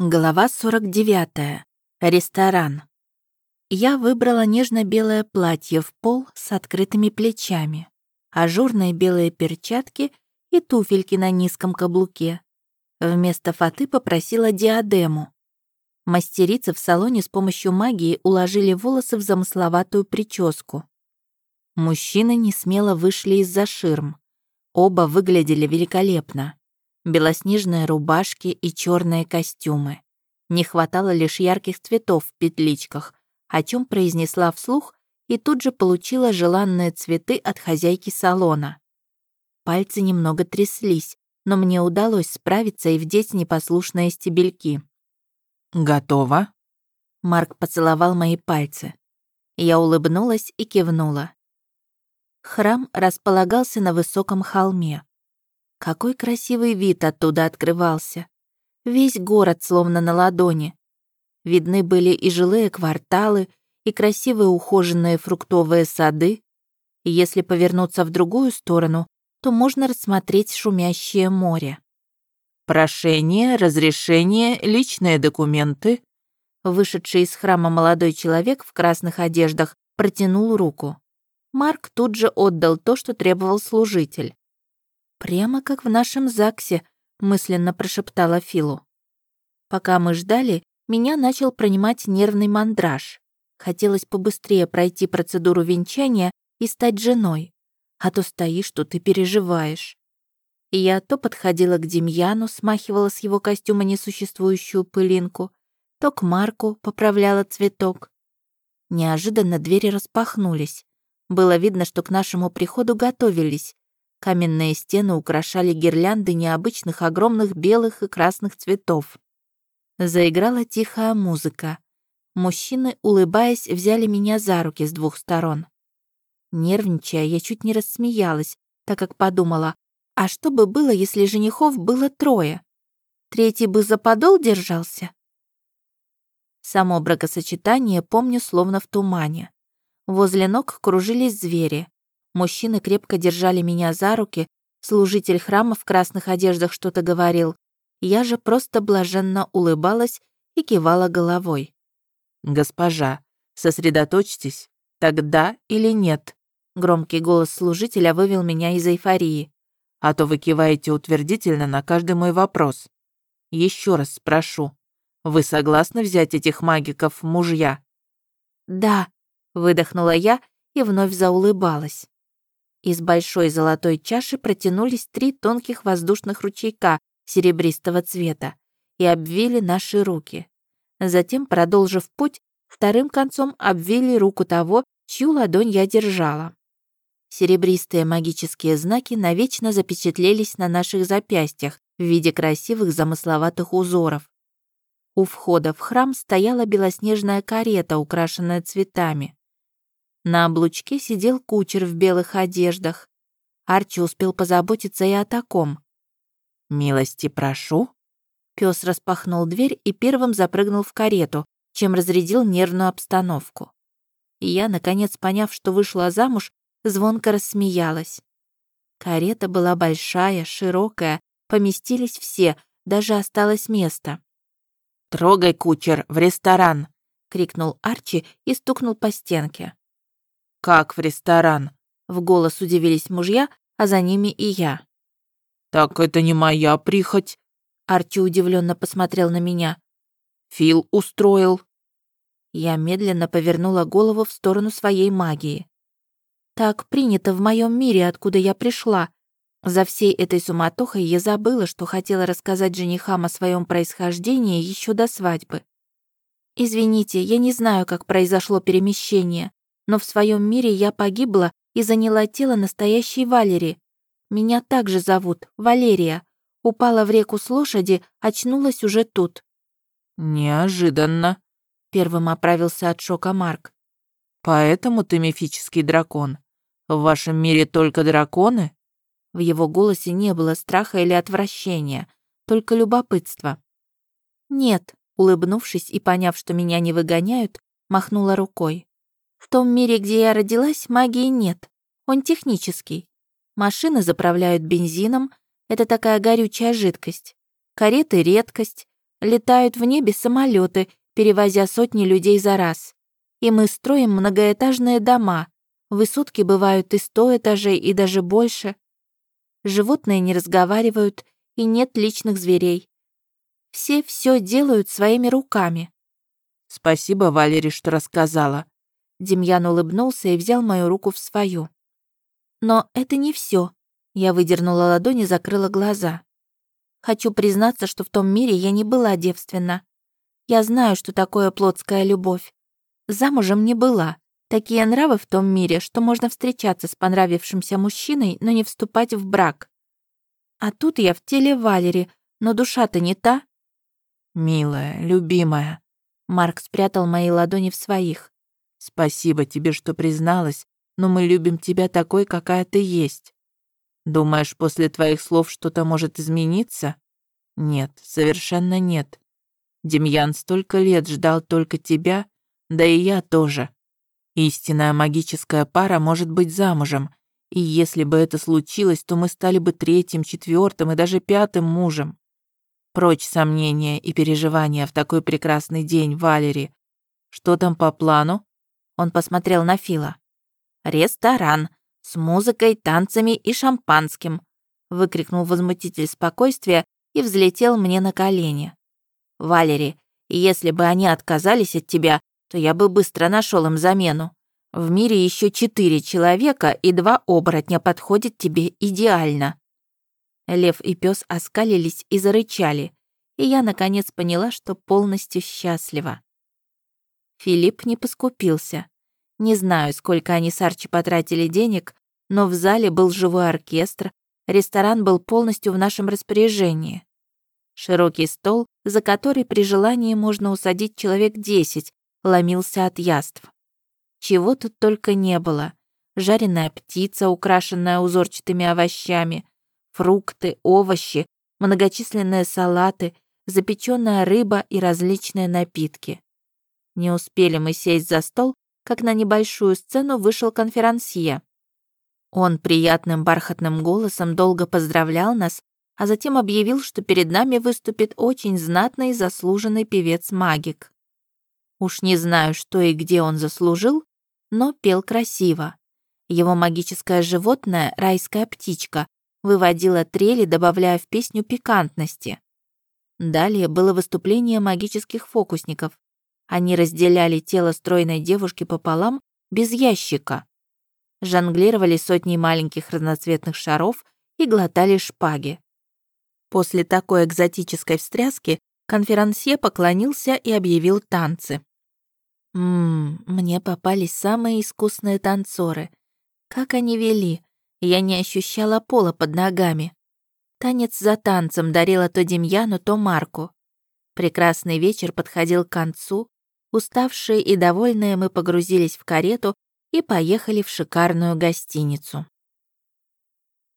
Глава 49. Ресторан. Я выбрала нежно-белое платье в пол с открытыми плечами, ажурные белые перчатки и туфельки на низком каблуке. Вместо фаты попросила диадему. Мастерицы в салоне с помощью магии уложили волосы в замысловатую прическу. Мужчины не смело вышли из-за ширм. Оба выглядели великолепно белоснежные рубашки и черные костюмы. Не хватало лишь ярких цветов в петличках, о чем произнесла вслух и тут же получила желанные цветы от хозяйки салона. Пальцы немного тряслись, но мне удалось справиться и вдеть непослушные стебельки. «Готово?» Марк поцеловал мои пальцы. Я улыбнулась и кивнула. Храм располагался на высоком холме. Какой красивый вид оттуда открывался. Весь город словно на ладони. Видны были и жилые кварталы, и красивые ухоженные фруктовые сады. И если повернуться в другую сторону, то можно рассмотреть шумящее море. «Прошение, разрешение, личные документы». Вышедший из храма молодой человек в красных одеждах протянул руку. Марк тут же отдал то, что требовал служитель. «Прямо как в нашем ЗАГСе», — мысленно прошептала Филу. Пока мы ждали, меня начал принимать нервный мандраж. Хотелось побыстрее пройти процедуру венчания и стать женой. А то стоишь тут и переживаешь. Я то подходила к Демьяну, смахивала с его костюма несуществующую пылинку, то к Марку поправляла цветок. Неожиданно двери распахнулись. Было видно, что к нашему приходу готовились, Каменные стены украшали гирлянды необычных огромных белых и красных цветов. Заиграла тихая музыка. Мужчины, улыбаясь, взяли меня за руки с двух сторон. Нервничая, я чуть не рассмеялась, так как подумала, а что бы было, если женихов было трое? Третий бы за подол держался? Само бракосочетание помню словно в тумане. Возле ног кружились звери. Мужчины крепко держали меня за руки, служитель храма в красных одеждах что-то говорил. Я же просто блаженно улыбалась и кивала головой. «Госпожа, сосредоточьтесь, тогда или нет?» Громкий голос служителя вывел меня из эйфории. «А то вы киваете утвердительно на каждый мой вопрос. Еще раз спрошу, вы согласны взять этих магиков мужья?» «Да», — выдохнула я и вновь заулыбалась. Из большой золотой чаши протянулись три тонких воздушных ручейка серебристого цвета и обвили наши руки. Затем, продолжив путь, вторым концом обвили руку того, чью ладонь я держала. Серебристые магические знаки навечно запечатлелись на наших запястьях в виде красивых замысловатых узоров. У входа в храм стояла белоснежная карета, украшенная цветами. На облучке сидел кучер в белых одеждах. Арчи успел позаботиться и о таком. «Милости прошу». Пес распахнул дверь и первым запрыгнул в карету, чем разрядил нервную обстановку. И я, наконец поняв, что вышла замуж, звонко рассмеялась. Карета была большая, широкая, поместились все, даже осталось место. «Трогай, кучер, в ресторан!» — крикнул Арчи и стукнул по стенке. «Как в ресторан?» В голос удивились мужья, а за ними и я. «Так это не моя прихоть», Арчи удивленно посмотрел на меня. «Фил устроил». Я медленно повернула голову в сторону своей магии. Так принято в моем мире, откуда я пришла. За всей этой суматохой я забыла, что хотела рассказать женихам о своем происхождении еще до свадьбы. Извините, я не знаю, как произошло перемещение но в своем мире я погибла и заняла тело настоящей Валери. Меня также зовут Валерия. Упала в реку с лошади, очнулась уже тут». «Неожиданно», — первым оправился от шока Марк. «Поэтому ты мифический дракон. В вашем мире только драконы?» В его голосе не было страха или отвращения, только любопытство. «Нет», — улыбнувшись и поняв, что меня не выгоняют, махнула рукой. В том мире, где я родилась, магии нет. Он технический. Машины заправляют бензином, это такая горючая жидкость. Кареты — редкость. Летают в небе самолеты, перевозя сотни людей за раз. И мы строим многоэтажные дома. Высотки бывают и сто этажей, и даже больше. Животные не разговаривают, и нет личных зверей. Все все делают своими руками. Спасибо, Валерий, что рассказала. Демьян улыбнулся и взял мою руку в свою. Но это не все. Я выдернула ладонь и закрыла глаза. Хочу признаться, что в том мире я не была девственна. Я знаю, что такое плотская любовь. Замужем не была. Такие нравы в том мире, что можно встречаться с понравившимся мужчиной, но не вступать в брак. А тут я в теле Валери, но душа-то не та. «Милая, любимая», — Марк спрятал мои ладони в своих. «Спасибо тебе, что призналась, но мы любим тебя такой, какая ты есть. Думаешь, после твоих слов что-то может измениться? Нет, совершенно нет. Демьян столько лет ждал только тебя, да и я тоже. Истинная магическая пара может быть замужем, и если бы это случилось, то мы стали бы третьим, четвертым и даже пятым мужем. Прочь сомнения и переживания в такой прекрасный день, Валери. Что там по плану? Он посмотрел на Фила. Ресторан с музыкой, танцами и шампанским», — выкрикнул возмутитель спокойствия и взлетел мне на колени. «Валери, если бы они отказались от тебя, то я бы быстро нашел им замену. В мире еще четыре человека, и два оборотня подходят тебе идеально». Лев и пес оскалились и зарычали, и я, наконец, поняла, что полностью счастлива. Филипп не поскупился. Не знаю, сколько они с Арчи потратили денег, но в зале был живой оркестр, ресторан был полностью в нашем распоряжении. Широкий стол, за который при желании можно усадить человек десять, ломился от яств. Чего тут только не было. Жареная птица, украшенная узорчатыми овощами, фрукты, овощи, многочисленные салаты, запеченная рыба и различные напитки. Не успели мы сесть за стол, как на небольшую сцену вышел конферансье. Он приятным бархатным голосом долго поздравлял нас, а затем объявил, что перед нами выступит очень знатный заслуженный певец-магик. Уж не знаю, что и где он заслужил, но пел красиво. Его магическое животное, райская птичка, выводила трели, добавляя в песню пикантности. Далее было выступление магических фокусников. Они разделяли тело стройной девушки пополам без ящика жонглировали сотней маленьких разноцветных шаров и глотали шпаги. После такой экзотической встряски конферансье поклонился и объявил танцы. Ммм, мне попались самые искусные танцоры. Как они вели, я не ощущала пола под ногами. Танец за танцем дарила то Демьяну, то Марку. Прекрасный вечер подходил к концу. Уставшие и довольные мы погрузились в карету и поехали в шикарную гостиницу.